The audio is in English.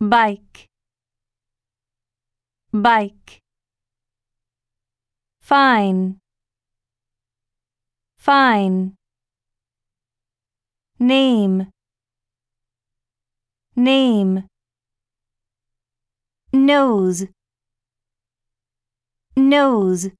bike. Bike. Fine. Fine. Name. Name. Nose. Nose.